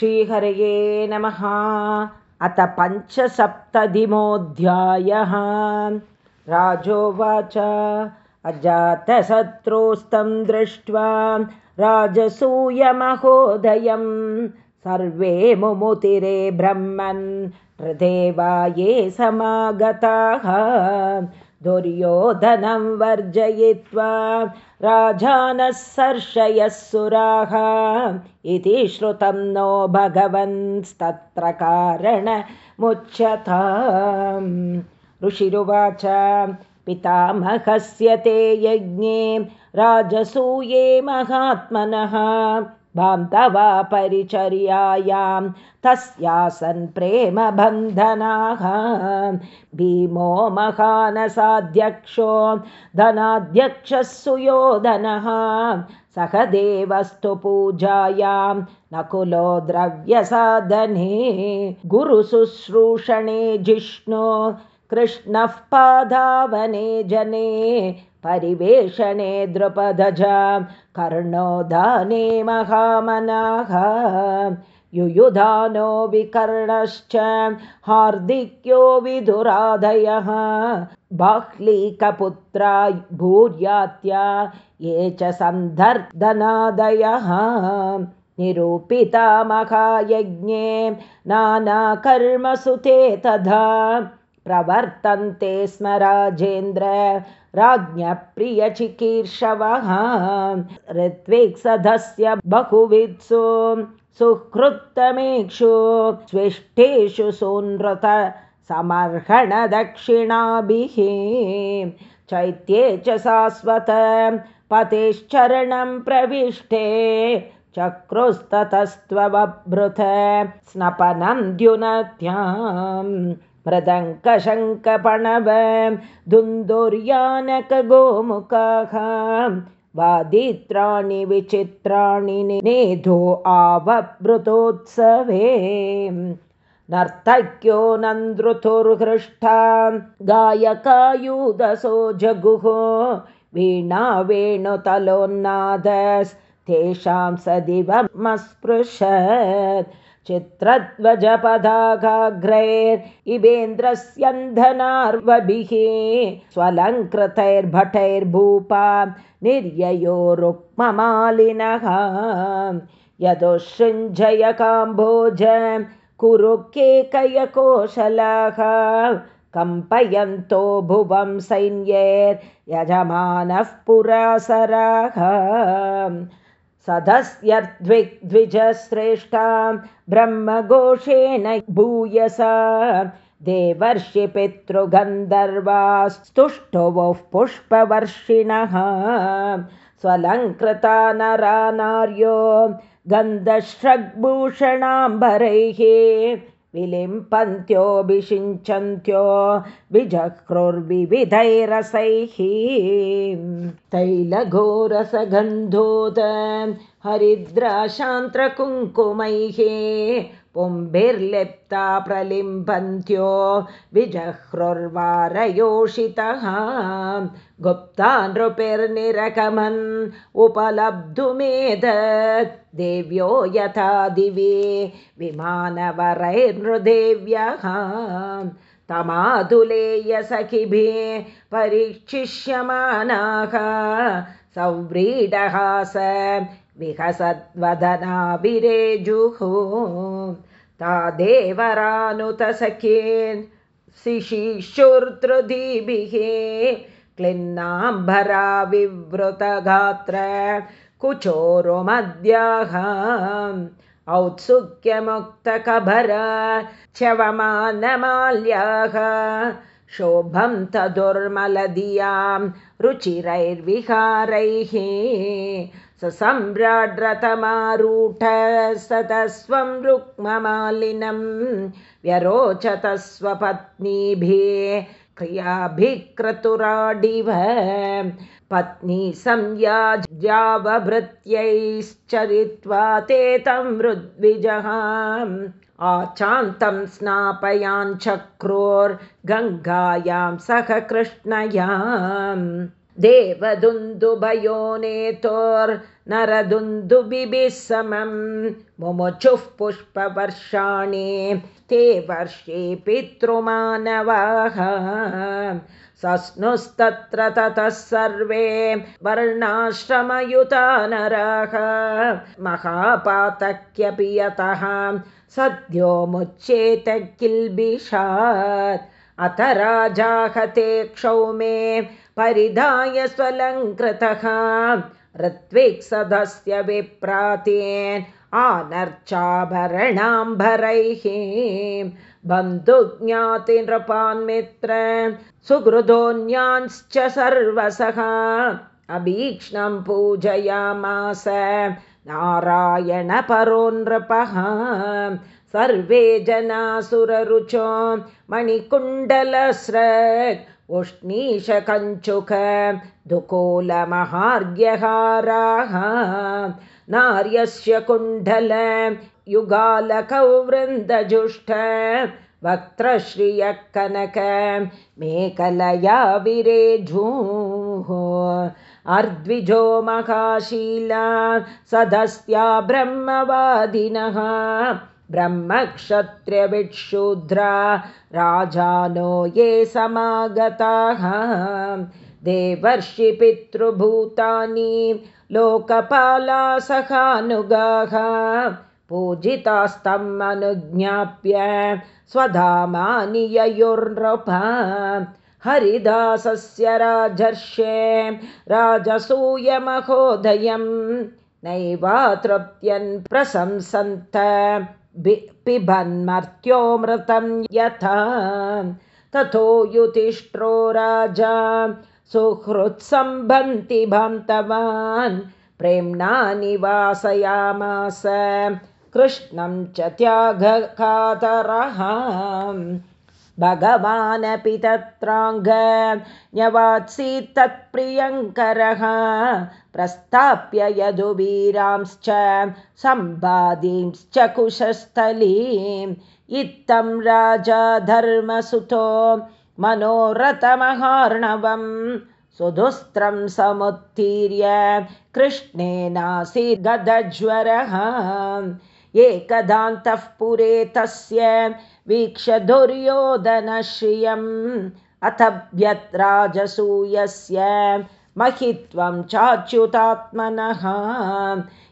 श्रीहरये नमः। अथ पञ्चसप्ततिमोऽध्यायः। राजोवाच। अजातशत्रोस्तं दृष्ट्वा राजसूयमहोदयं सर्वे मुमुतिरे ब्रह्मन् प्रदेवाये समागताः दुर्योधनं वर्जयित्वा राजानः सर्षयः सुराः। इति श्रुतं नो भगवंस्तत्र कारणमुच्यता ऋषिरुवाच पितामहस्य ते यज्ञे राजसूये महात्मनः बान्धवा परिचर्यायां तस्यासन् प्रेमबन्धनाः। भीमो महानसाध्यक्षो धनाध्यक्षः सुयोधनः सह देवस्तु पूजायां नकुलो द्रव्यसाधने गुरुशुश्रूषणे जिष्णो कृष्णः पाधावने जने परिवेषणे द्रुपदज कर्णोदाने महामनाः युयुधानो विकर्णश्च हार्दिक्यो विदुरादयः बाह्लीकपुत्रा भूर्यात्या ये च सन्धर्दनादयः निरूपिता महायज्ञे नानाकर्मसुते तथा प्रवर्तन्ते स्म राजेन्द्र राज्ञप्रियचिकीर्षवः। ऋत्विक्सधस्य बहुवित्सु सुहृत्तमेक्षु स्विष्टेषु सुनृत समर्हणदक्षिणाभिः। चैत्ये च शाश्वत पतेश्चरणं प्रविष्टे चक्रुस्ततस्त्ववभृत स्नपनं द्युनत्याम् मृदङ्कशङ्कपणव धुन्दुर्यानकगोमुखाः वादित्राणि विचित्राणि नेधो आवभृतोत्सवे। नर्तक्यो नन्दृतुर्हृष्टा गायकायुदसो जगुः वीणा वेणुतलोन्नादस्तेषां स दिवमस्पृशत् चित्रध्वजपदाघाग्रैर्इवेन्द्रस्यन्धनार्वभिः स्वलङ्कृतैर्भटैर्भूपा निर्ययो रुक्ममालिनः यदुसृञ्जय काम्भोज कुरु केकयकोशलाः कम्पयन्तो भुवं सैन्यैर्यजमानः पुरासराः सदस्यर्द्विग्द्विजश्रेष्ठां ब्रह्मघोषेण भूयसा देवर्षि पितृगन्धर्वास्तुष्टुवोः पुष्पवर्षिणः। स्वलङ्कृता नरा नार्यो गन्धश्रग्भूषणाम्बरैः विलिम्पन्त्योऽभिषिञ्चन्त्यो विजक्रुर्विविधैरसैः तैलघोरसगन्धोद हरिद्राशान्त्रकुङ्कुमैः पुम्भिर्लिप्ता प्रलिम्बन्त्यो विजह्रुर्वारयोषितः। गुप्ता नृपिर्निरकमन् उपलब्धुमेदत् देव्यो यथा दिवे विमानवरैर्नृदेव्यः। तमादुलेयसखिभिः परीक्षिष्यमानाः सव्रीडहास विहसद्वदनाभिरेजुः ता देवरानुतसखेन् शिशिशुर्तृदिभिः क्लिन्नाम्भरा विवृतगात्र कुचोरुमद्याः औत्सुक्यमुक्तकभर च्यवमानमाल्याः शोभं तदुर्मलदियां रुचिरैर्विहारैः ससम्राड्रतमारूढस्ततस्वं रुक्ममालिनं व्यरोचत स्वपत्नीभिः क्रियाभिक्रतुराडिव पत्नी संयाज्यावभृत्यैश्चरित्वा ते तं मृद्विजः आचान्तं स्नापयाञ्चक्रोर्गङ्गायां सह कृष्णयाम्। देवदुन्दुभयो नेतोर्नरदुन्दुबिभिः समं मुमुचुः पुष्पवर्षाणि ते वर्षे पितृमानवाः सस्नुस्तत्र ततः सर्वे वर्णाश्रमयुता नरः महापातक्यपि यतः सद्यो मुच्येत किल्बिषात्। अथ राजाहते क्षौमे परिधाय स्वलङ्कृतः। ऋत्विक्सदस्य विप्रातेन् आनर्चाभरणाम्बरैः बन्धुज्ञातिनृपान्मित्र सुहृदोऽन्यांश्च सर्वसः अभीक्ष्णं पूजयामास नारायणपरोन्नृपः सर्वे जनासुररुचो मणिकुण्डलस्रक् उष्णीशकञ्चुक दुकोलमहार्घ्यहाराः नार्यस्य कुण्डल युगालकौ वृन्दजुष्ट वक्त्रश्रियः कनक मेकलया विरेझूः अर्द्विजो महाशीला सदस्या ब्रह्मवादिनः ब्रह्मक्षत्र्यविक्षुद्रा राजानो ये समागताः। देवर्षि पितृभूतानि लोकपाला सखानुगाः। पूजितास्तम् अनुज्ञाप्य स्वधामानि ययुर्नृपा। हरिदासस्य राजर्षे राजसूयमहोदयं नैवा तृप्त्यन् प्रशंसन्त पिबन्मर्त्योऽमृतं यथा ततो युधिष्ठ्रो राजा। सुहृत्सम्भन्ति भन्तवान् प्रेम्णा निवासयामास कृष्णं च त्यागकातरः भगवानपि तत्राङ्ग तत्प्रियङ्करः प्रस्थाप्य यदुवीरांश्च सम्पादींश्च कुशस्थलीम् इत्थं राजा धर्मसुतो मनोरथमहार्णवम्। सुदुस्त्रं समुत्तीर्य कृष्णेनासि गदज्वरः। एकदान्तः पुरे तस्य वीक्ष्य दुर्योधनश्रियम्। अथ व्यत्राजसूयस्य महित्वं चाच्युतात्मनः।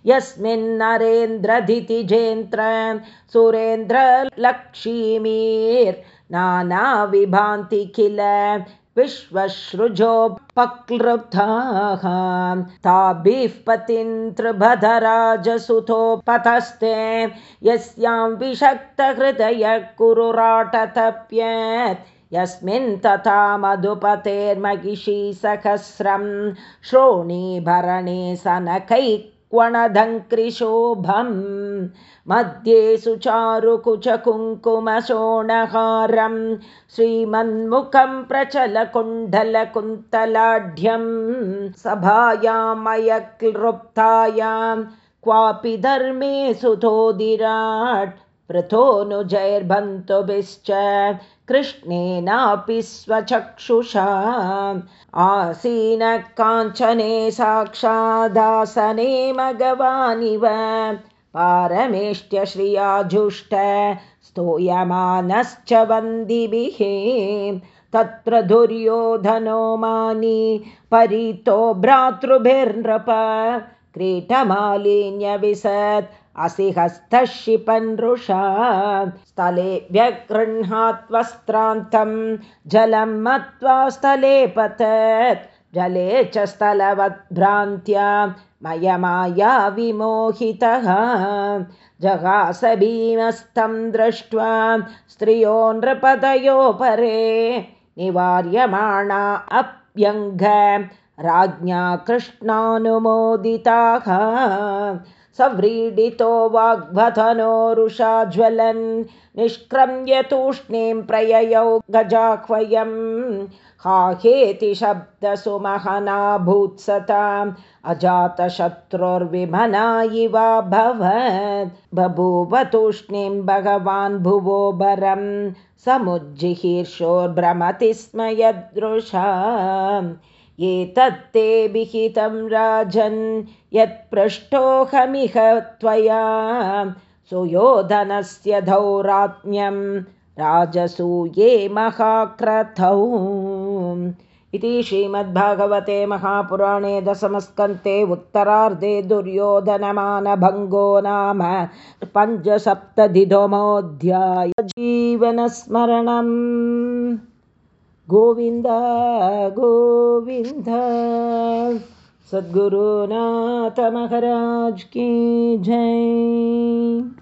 यस्मिन् नरेन्द्रधितिजेन्द्र सुरेन्द्रलक्ष्मीर्नानाविभान्ति किल विश्वश्रुजोपक्लृब्धाः ताभिः पतिन्त्रिभधराजसुतोपतस्ते यस्यां विषक्तहृदयः कुरुराटतप्यत् यस्मिन् तथा मधुपतेर्महिषी सहस्रं श्रोणीभरणे सनकै क्वणदङ्क्रिशोभम् मध्ये सुचारुकुचकुङ्कुमशोणहारं श्रीमन्मुखं प्रचलकुण्डलकुन्तलाढ्यं सभायामयक्लृप्तायां क्वापि धर्मे सुतोदिराट् पृथोऽनुजैर्बन्तुभिश्च कृष्णेनापि स्वचक्षुषा। आसीनः काञ्चने साक्षादासने मघवानिव पारमेष्ट्यश्रियाजुष्ट स्तूयमानश्च वन्दिभिः। तत्र दुर्योधनो मानि परितो भ्रातृभिर्नृप। क्रीटमालिन्यविशत् असि हस्तः क्षिपन्नृषा स्थले व्यगृह्णात्वस्त्रान्तं जलं मत्वा स्थले पतत्। जले च स्थलवद्भ्रान्त्या मयमाया विमोहितः। जगास भीमस्तं दृष्ट्वा स्त्रियो नृपदयो परे निवार्यमाणा अप्यङ्ग। राज्ञा कृष्णानुमोदिताः सव्रीडितो वाग्भथनोरुषा ज्वलन् निष्क्रम्य तूष्णीं प्रययौ गजाह्वयम्। हाहेति शब्दसुमहनाभूत्सताम् अजातशत्रुर्विमना इवाभवत् बभूव तूष्णीं भगवान् भुवो भरं समुज्जिहीर्षोर्भ्रमति स्म यदृशा एतत्ते विहितं राजन् यत्पृष्टोऽहमिह त्वया। सुयोधनस्य धौरात्म्यं राजसूये महाक्रतौ इति श्रीमद्भागवते महापुराणे दशमस्कन्ते उत्तरार्धे दुर्योधनमानभङ्गो नाम पञ्चसप्ततितमोऽध्याय। जीवनस्मरणम् गोविन्द गोविन्द। सद्गुरुनाथ महाराज की जय